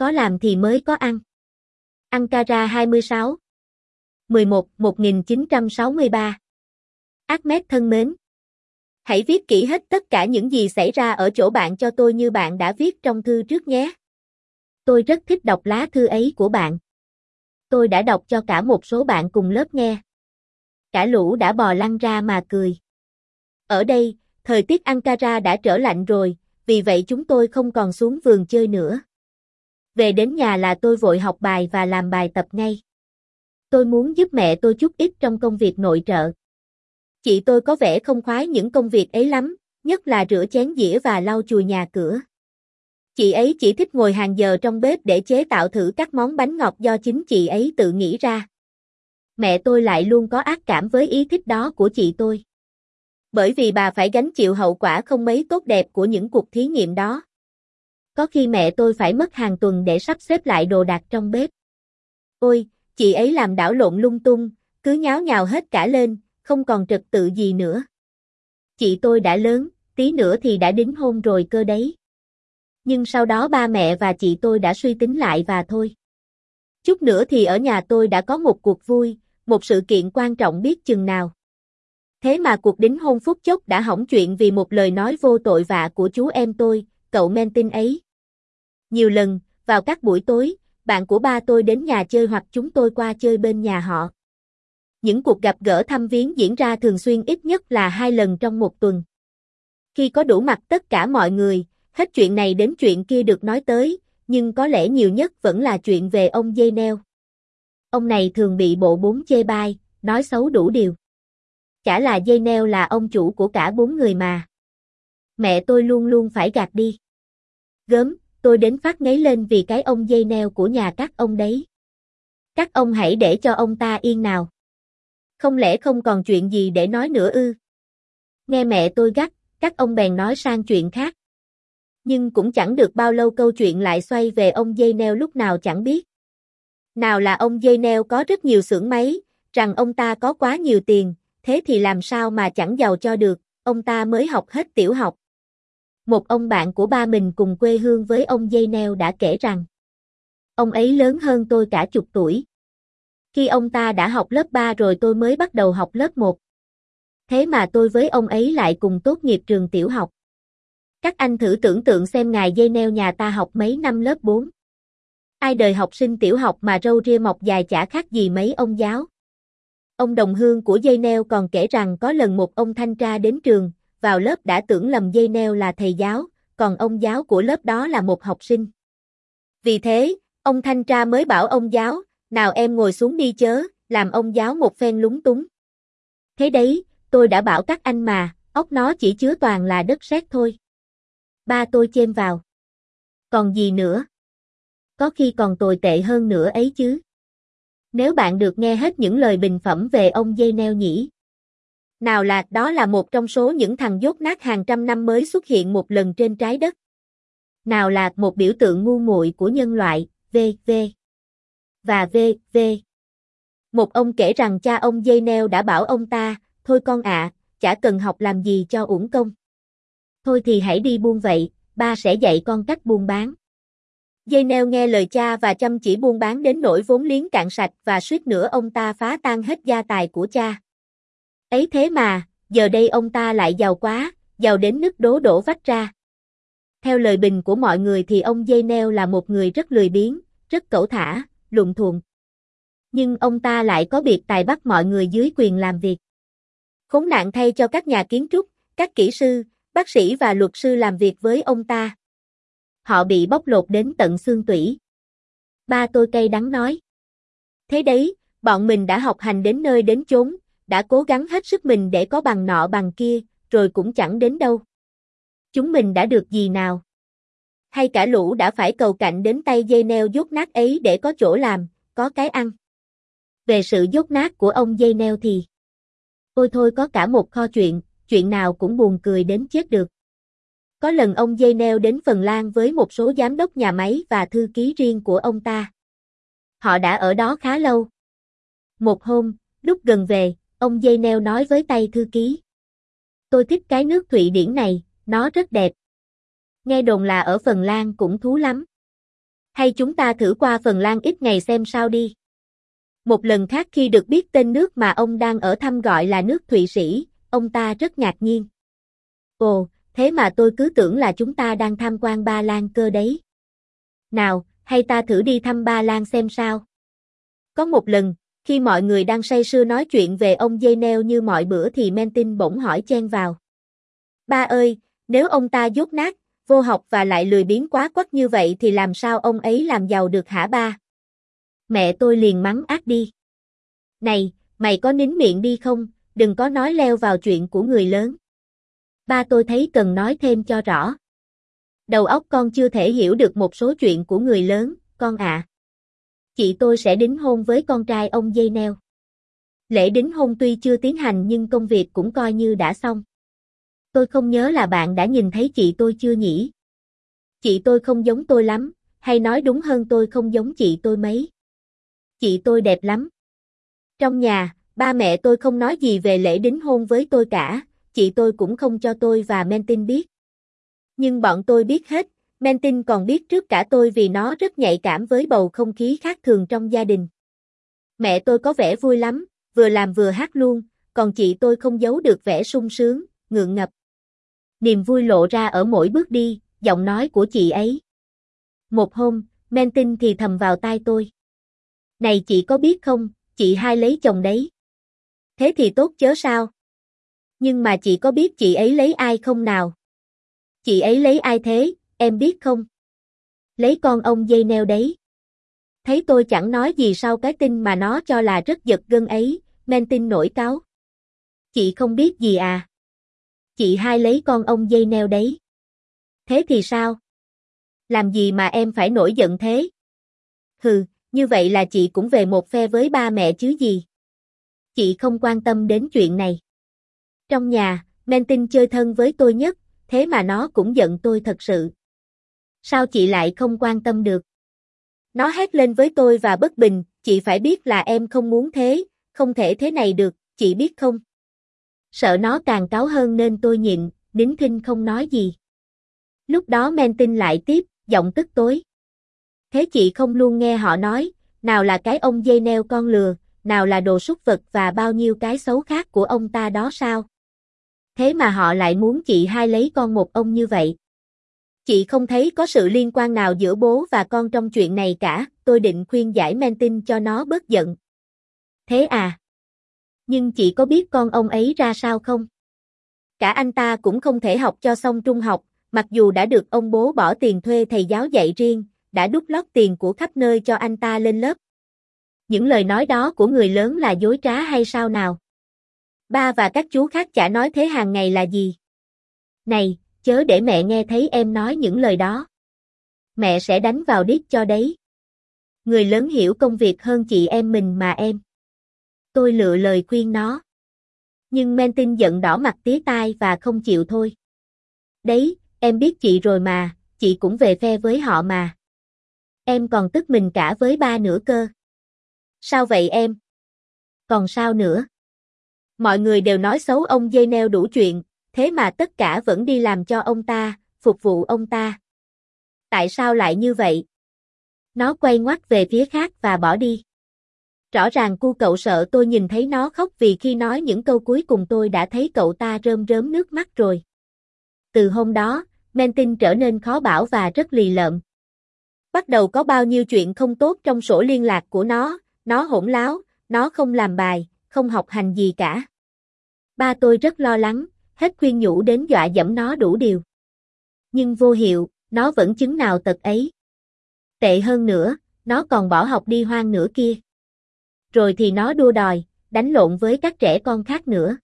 có làm thì mới có ăn. Ankara 26 11 1963 Ahmed thân mến Hãy viết kỹ hết tất cả những gì xảy ra ở chỗ bạn cho tôi như bạn đã viết trong thư trước nhé. Tôi rất thích đọc lá thư ấy của bạn. Tôi đã đọc cho cả một số bạn cùng lớp nghe. Cả lũ đã bò lăn ra mà cười. Ở đây, thời tiết Ankara đã trở lạnh rồi, vì vậy chúng tôi không còn xuống vườn chơi nữa. Về đến nhà là tôi vội học bài và làm bài tập ngay. Tôi muốn giúp mẹ tôi chút ít trong công việc nội trợ. Chị tôi có vẻ không khoái những công việc ấy lắm, nhất là rửa chén dĩa và lau chùi nhà cửa. Chị ấy chỉ thích ngồi hàng giờ trong bếp để chế tạo thử các món bánh ngọt do chính chị ấy tự nghĩ ra. Mẹ tôi lại luôn có ác cảm với ý thích đó của chị tôi. Bởi vì bà phải gánh chịu hậu quả không mấy tốt đẹp của những cuộc thí nghiệm đó. Có khi mẹ tôi phải mất hàng tuần để sắp xếp lại đồ đạc trong bếp. Ôi, chị ấy làm đảo lộn lung tung, cứ nháo nhào hết cả lên, không còn trật tự gì nữa. Chị tôi đã lớn, tí nữa thì đã đính hôn rồi cơ đấy. Nhưng sau đó ba mẹ và chị tôi đã suy tính lại và thôi. Chút nữa thì ở nhà tôi đã có một cuộc vui, một sự kiện quan trọng biết chừng nào. Thế mà cuộc đính hôn phút chốc đã hỏng chuyện vì một lời nói vô tội vạ của chú em tôi, cậu men tin ấy. Nhiều lần, vào các buổi tối, bạn của ba tôi đến nhà chơi hoặc chúng tôi qua chơi bên nhà họ. Những cuộc gặp gỡ thăm viếng diễn ra thường xuyên ít nhất là hai lần trong một tuần. Khi có đủ mặt tất cả mọi người, hết chuyện này đến chuyện kia được nói tới, nhưng có lẽ nhiều nhất vẫn là chuyện về ông dây neo. Ông này thường bị bộ bốn chê bai, nói xấu đủ điều. Chả là dây neo là ông chủ của cả bốn người mà. Mẹ tôi luôn luôn phải gạt đi. Gớm, tôi đến phát ngấy lên vì cái ông dây neo của nhà các ông đấy. Các ông hãy để cho ông ta yên nào. Không lẽ không còn chuyện gì để nói nữa ư? Nghe mẹ tôi gắt, các ông bèn nói sang chuyện khác. Nhưng cũng chẳng được bao lâu câu chuyện lại xoay về ông dây neo lúc nào chẳng biết. Nào là ông dây neo có rất nhiều xưởng máy, rằng ông ta có quá nhiều tiền, thế thì làm sao mà chẳng giàu cho được, ông ta mới học hết tiểu học. Một ông bạn của ba mình cùng quê hương với ông dây neo đã kể rằng, ông ấy lớn hơn tôi cả chục tuổi. Khi ông ta đã học lớp 3 rồi tôi mới bắt đầu học lớp 1. Thế mà tôi với ông ấy lại cùng tốt nghiệp trường tiểu học. Các anh thử tưởng tượng xem ngài dây neo nhà ta học mấy năm lớp 4. Ai đời học sinh tiểu học mà râu ria mọc dài chả khác gì mấy ông giáo. Ông đồng hương của dây neo còn kể rằng có lần một ông thanh tra đến trường, vào lớp đã tưởng lầm dây neo là thầy giáo, còn ông giáo của lớp đó là một học sinh. Vì thế, ông thanh tra mới bảo ông giáo, nào em ngồi xuống đi chớ, làm ông giáo một phen lúng túng. Thế đấy, tôi đã bảo các anh mà, ốc nó chỉ chứa toàn là đất sét thôi. Ba tôi chêm vào. Còn gì nữa? Có khi còn tồi tệ hơn nữa ấy chứ. Nếu bạn được nghe hết những lời bình phẩm về ông dây neo nhỉ? Nào là đó là một trong số những thằng dốt nát hàng trăm năm mới xuất hiện một lần trên trái đất. Nào là một biểu tượng ngu muội của nhân loại, V, V. Và V, V. Một ông kể rằng cha ông dây neo đã bảo ông ta, thôi con ạ, chả cần học làm gì cho uổng công. Thôi thì hãy đi buôn vậy, ba sẽ dạy con cách buôn bán. Dây neo nghe lời cha và chăm chỉ buôn bán đến nỗi vốn liếng cạn sạch và suýt nữa ông ta phá tan hết gia tài của cha. Ấy thế mà, giờ đây ông ta lại giàu quá, giàu đến nứt đố đổ vách ra. Theo lời bình của mọi người thì ông dây neo là một người rất lười biếng, rất cẩu thả, lụng thuồng. Nhưng ông ta lại có biệt tài bắt mọi người dưới quyền làm việc. Khốn nạn thay cho các nhà kiến trúc, các kỹ sư, bác sĩ và luật sư làm việc với ông ta. Họ bị bóc lột đến tận xương tủy. Ba tôi cay đắng nói. Thế đấy, bọn mình đã học hành đến nơi đến chốn, đã cố gắng hết sức mình để có bằng nọ bằng kia, rồi cũng chẳng đến đâu. Chúng mình đã được gì nào? Hay cả lũ đã phải cầu cạnh đến tay dây neo dốt nát ấy để có chỗ làm, có cái ăn. Về sự dốt nát của ông dây neo thì Ôi thôi có cả một kho chuyện, chuyện nào cũng buồn cười đến chết được. Có lần ông dây neo đến Phần Lan với một số giám đốc nhà máy và thư ký riêng của ông ta. Họ đã ở đó khá lâu. Một hôm, lúc gần về, ông dây neo nói với tay thư ký. Tôi thích cái nước Thụy Điển này, nó rất đẹp. Nghe đồn là ở Phần Lan cũng thú lắm. Hay chúng ta thử qua Phần Lan ít ngày xem sao đi. Một lần khác khi được biết tên nước mà ông đang ở thăm gọi là nước Thụy Sĩ, ông ta rất ngạc nhiên. Ồ, thế mà tôi cứ tưởng là chúng ta đang tham quan Ba Lan cơ đấy. Nào, hay ta thử đi thăm Ba Lan xem sao. Có một lần, khi mọi người đang say sưa nói chuyện về ông dây neo như mọi bữa thì Mentin bỗng hỏi chen vào. Ba ơi, nếu ông ta dốt nát, vô học và lại lười biếng quá quắc như vậy thì làm sao ông ấy làm giàu được hả ba? Mẹ tôi liền mắng ác đi. Này, mày có nín miệng đi không, đừng có nói leo vào chuyện của người lớn. Ba tôi thấy cần nói thêm cho rõ. Đầu óc con chưa thể hiểu được một số chuyện của người lớn, con ạ. À. Chị tôi sẽ đính hôn với con trai ông dây neo. Lễ đính hôn tuy chưa tiến hành nhưng công việc cũng coi như đã xong. Tôi không nhớ là bạn đã nhìn thấy chị tôi chưa nhỉ? Chị tôi không giống tôi lắm, hay nói đúng hơn tôi không giống chị tôi mấy. Chị tôi đẹp lắm. Trong nhà, ba mẹ tôi không nói gì về lễ đính hôn với tôi cả, chị tôi cũng không cho tôi và Mentin biết. Nhưng bọn tôi biết hết, Mentin còn biết trước cả tôi vì nó rất nhạy cảm với bầu không khí khác thường trong gia đình. Mẹ tôi có vẻ vui lắm, vừa làm vừa hát luôn, còn chị tôi không giấu được vẻ sung sướng, ngượng ngập. Niềm vui lộ ra ở mỗi bước đi, giọng nói của chị ấy. Một hôm, Mentin thì thầm vào tai tôi. Này chị có biết không, chị hai lấy chồng đấy. Thế thì tốt chớ sao? Nhưng mà chị có biết chị ấy lấy ai không nào? Chị ấy lấy ai thế, em biết không? Lấy con ông dây neo đấy. Thấy tôi chẳng nói gì sau cái tin mà nó cho là rất giật gân ấy, men tin nổi cáo. Chị không biết gì à? Chị hai lấy con ông dây neo đấy. Thế thì sao? Làm gì mà em phải nổi giận thế? Hừ, như vậy là chị cũng về một phe với ba mẹ chứ gì? Chị không quan tâm đến chuyện này. Trong nhà, men tin chơi thân với tôi nhất, thế mà nó cũng giận tôi thật sự. Sao chị lại không quan tâm được? Nó hét lên với tôi và bất bình, chị phải biết là em không muốn thế, không thể thế này được, chị biết không? Sợ nó càng cáo hơn nên tôi nhịn, nín thinh không nói gì. Lúc đó men tin lại tiếp, giọng tức tối. Thế chị không luôn nghe họ nói, nào là cái ông dây neo con lừa, nào là đồ súc vật và bao nhiêu cái xấu khác của ông ta đó sao? Thế mà họ lại muốn chị hai lấy con một ông như vậy. Chị không thấy có sự liên quan nào giữa bố và con trong chuyện này cả, tôi định khuyên giải Mentin cho nó bớt giận. Thế à? Nhưng chị có biết con ông ấy ra sao không? Cả anh ta cũng không thể học cho xong trung học, mặc dù đã được ông bố bỏ tiền thuê thầy giáo dạy riêng, đã đút lót tiền của khắp nơi cho anh ta lên lớp. Những lời nói đó của người lớn là dối trá hay sao nào? Ba và các chú khác chả nói thế hàng ngày là gì? Này, chớ để mẹ nghe thấy em nói những lời đó. Mẹ sẽ đánh vào đít cho đấy. Người lớn hiểu công việc hơn chị em mình mà em. Tôi lựa lời khuyên nó. Nhưng Mentin giận đỏ mặt tía tai và không chịu thôi. Đấy, em biết chị rồi mà, chị cũng về phe với họ mà. Em còn tức mình cả với ba nữa cơ. Sao vậy em? Còn sao nữa? Mọi người đều nói xấu ông dây neo đủ chuyện, thế mà tất cả vẫn đi làm cho ông ta, phục vụ ông ta. Tại sao lại như vậy? Nó quay ngoắt về phía khác và bỏ đi. Rõ ràng cu cậu sợ tôi nhìn thấy nó khóc vì khi nói những câu cuối cùng tôi đã thấy cậu ta rơm rớm nước mắt rồi. Từ hôm đó, Mentin trở nên khó bảo và rất lì lợm. Bắt đầu có bao nhiêu chuyện không tốt trong sổ liên lạc của nó, nó hỗn láo, nó không làm bài, không học hành gì cả. Ba tôi rất lo lắng, hết khuyên nhủ đến dọa dẫm nó đủ điều. Nhưng vô hiệu, nó vẫn chứng nào tật ấy. Tệ hơn nữa, nó còn bỏ học đi hoang nữa kia. Rồi thì nó đua đòi, đánh lộn với các trẻ con khác nữa.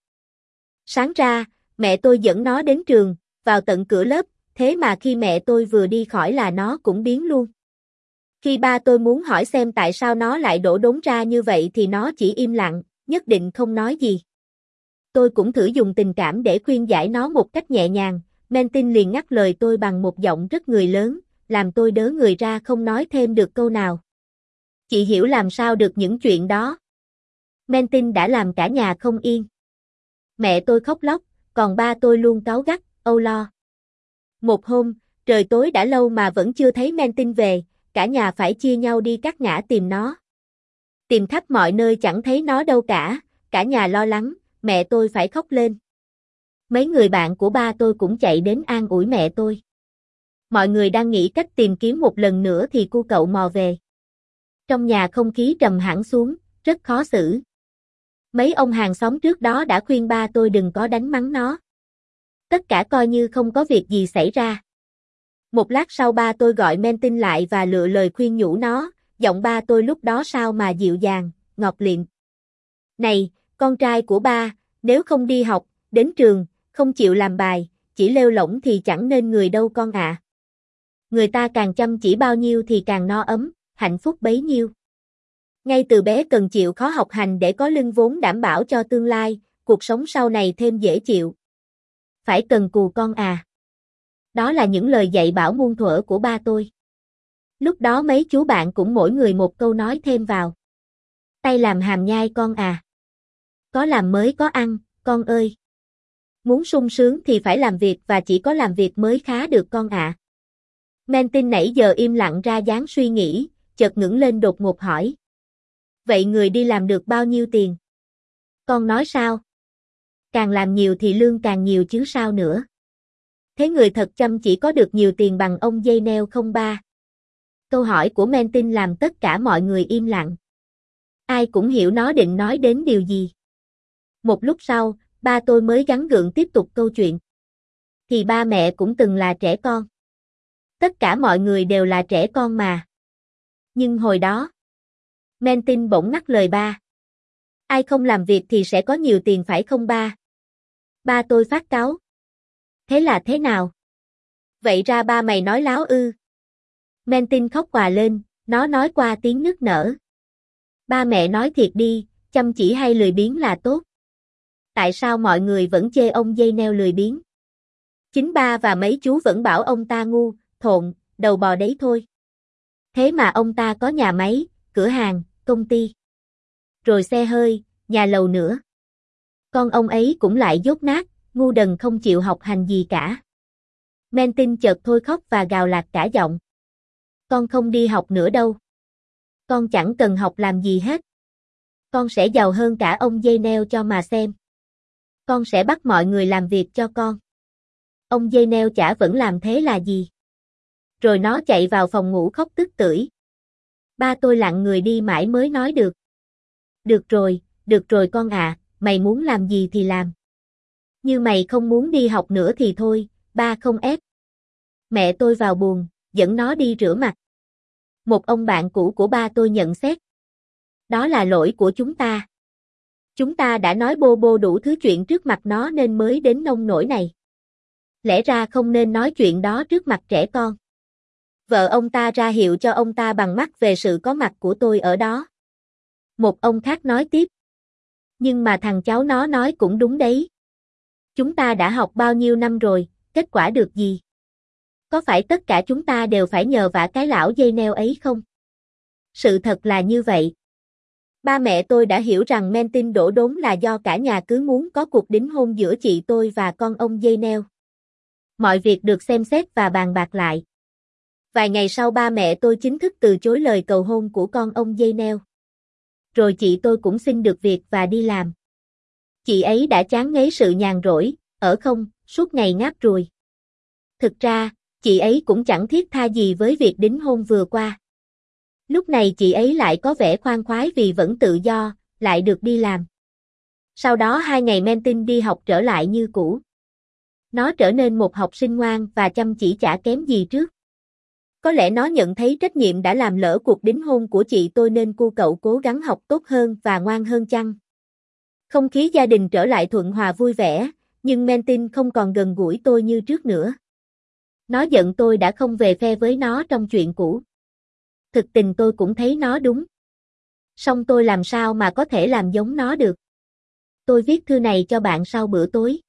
Sáng ra, mẹ tôi dẫn nó đến trường, vào tận cửa lớp, thế mà khi mẹ tôi vừa đi khỏi là nó cũng biến luôn. Khi ba tôi muốn hỏi xem tại sao nó lại đổ đốn ra như vậy thì nó chỉ im lặng, nhất định không nói gì. Tôi cũng thử dùng tình cảm để khuyên giải nó một cách nhẹ nhàng, Mentin liền ngắt lời tôi bằng một giọng rất người lớn, làm tôi đớ người ra không nói thêm được câu nào. Chị hiểu làm sao được những chuyện đó. Mentin đã làm cả nhà không yên. Mẹ tôi khóc lóc, còn ba tôi luôn cáu gắt, âu lo. Một hôm, trời tối đã lâu mà vẫn chưa thấy Mentin về, cả nhà phải chia nhau đi cắt ngã tìm nó. Tìm khắp mọi nơi chẳng thấy nó đâu cả, cả nhà lo lắng, mẹ tôi phải khóc lên. Mấy người bạn của ba tôi cũng chạy đến an ủi mẹ tôi. Mọi người đang nghĩ cách tìm kiếm một lần nữa thì cu cậu mò về. Trong nhà không khí trầm hẳn xuống, rất khó xử. Mấy ông hàng xóm trước đó đã khuyên ba tôi đừng có đánh mắng nó. Tất cả coi như không có việc gì xảy ra. Một lát sau ba tôi gọi men tin lại và lựa lời khuyên nhủ nó, giọng ba tôi lúc đó sao mà dịu dàng, ngọt liệm. Này, con trai của ba, nếu không đi học, đến trường, không chịu làm bài, chỉ lêu lỏng thì chẳng nên người đâu con ạ. À. Người ta càng chăm chỉ bao nhiêu thì càng no ấm, hạnh phúc bấy nhiêu. Ngay từ bé cần chịu khó học hành để có lưng vốn đảm bảo cho tương lai, cuộc sống sau này thêm dễ chịu. Phải cần cù con à. Đó là những lời dạy bảo muôn thuở của ba tôi. Lúc đó mấy chú bạn cũng mỗi người một câu nói thêm vào. Tay làm hàm nhai con à. Có làm mới có ăn, con ơi. Muốn sung sướng thì phải làm việc và chỉ có làm việc mới khá được con ạ. À. Men tin nãy giờ im lặng ra dáng suy nghĩ, chợt ngẩng lên đột ngột hỏi. Vậy người đi làm được bao nhiêu tiền? Con nói sao? Càng làm nhiều thì lương càng nhiều chứ sao nữa. Thế người thật chăm chỉ có được nhiều tiền bằng ông dây neo không ba? Câu hỏi của Men tin làm tất cả mọi người im lặng. Ai cũng hiểu nó định nói đến điều gì. Một lúc sau, ba tôi mới gắn gượng tiếp tục câu chuyện. Thì ba mẹ cũng từng là trẻ con. Tất cả mọi người đều là trẻ con mà. Nhưng hồi đó, Mentin bỗng ngắt lời ba. Ai không làm việc thì sẽ có nhiều tiền phải không ba? Ba tôi phát cáo. Thế là thế nào? Vậy ra ba mày nói láo ư? Mentin khóc quà lên, nó nói qua tiếng nức nở. Ba mẹ nói thiệt đi, chăm chỉ hay lười biếng là tốt. Tại sao mọi người vẫn chê ông dây neo lười biếng? Chính ba và mấy chú vẫn bảo ông ta ngu, thộn, đầu bò đấy thôi. Thế mà ông ta có nhà máy, cửa hàng, công ty. Rồi xe hơi, nhà lầu nữa. Con ông ấy cũng lại dốt nát, ngu đần không chịu học hành gì cả. Men tin chợt thôi khóc và gào lạc cả giọng. Con không đi học nữa đâu. Con chẳng cần học làm gì hết. Con sẽ giàu hơn cả ông dây neo cho mà xem. Con sẽ bắt mọi người làm việc cho con. Ông dây neo chả vẫn làm thế là gì? Rồi nó chạy vào phòng ngủ khóc tức tưởi. Ba tôi lặng người đi mãi mới nói được. Được rồi, được rồi con à, mày muốn làm gì thì làm. Như mày không muốn đi học nữa thì thôi, ba không ép. Mẹ tôi vào buồn, dẫn nó đi rửa mặt. Một ông bạn cũ của ba tôi nhận xét. Đó là lỗi của chúng ta. Chúng ta đã nói bô bô đủ thứ chuyện trước mặt nó nên mới đến nông nổi này. Lẽ ra không nên nói chuyện đó trước mặt trẻ con. Vợ ông ta ra hiệu cho ông ta bằng mắt về sự có mặt của tôi ở đó. Một ông khác nói tiếp. Nhưng mà thằng cháu nó nói cũng đúng đấy. Chúng ta đã học bao nhiêu năm rồi, kết quả được gì? Có phải tất cả chúng ta đều phải nhờ vả cái lão dây neo ấy không? Sự thật là như vậy. Ba mẹ tôi đã hiểu rằng men tin đổ đốn là do cả nhà cứ muốn có cuộc đính hôn giữa chị tôi và con ông dây neo. Mọi việc được xem xét và bàn bạc lại. Vài ngày sau ba mẹ tôi chính thức từ chối lời cầu hôn của con ông dây neo. Rồi chị tôi cũng xin được việc và đi làm. Chị ấy đã chán ngấy sự nhàn rỗi, ở không, suốt ngày ngáp ruồi. Thực ra, chị ấy cũng chẳng thiết tha gì với việc đính hôn vừa qua. Lúc này chị ấy lại có vẻ khoan khoái vì vẫn tự do, lại được đi làm. Sau đó hai ngày Mentin đi học trở lại như cũ. Nó trở nên một học sinh ngoan và chăm chỉ chả kém gì trước. Có lẽ nó nhận thấy trách nhiệm đã làm lỡ cuộc đính hôn của chị tôi nên cô cậu cố gắng học tốt hơn và ngoan hơn chăng. Không khí gia đình trở lại thuận hòa vui vẻ, nhưng Mentin không còn gần gũi tôi như trước nữa. Nó giận tôi đã không về phe với nó trong chuyện cũ. Thực tình tôi cũng thấy nó đúng. Song tôi làm sao mà có thể làm giống nó được. Tôi viết thư này cho bạn sau bữa tối.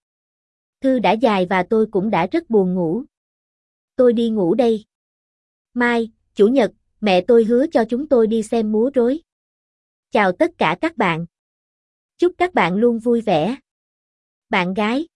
Thư đã dài và tôi cũng đã rất buồn ngủ. Tôi đi ngủ đây. Mai, Chủ nhật, mẹ tôi hứa cho chúng tôi đi xem múa rối. Chào tất cả các bạn. Chúc các bạn luôn vui vẻ. Bạn gái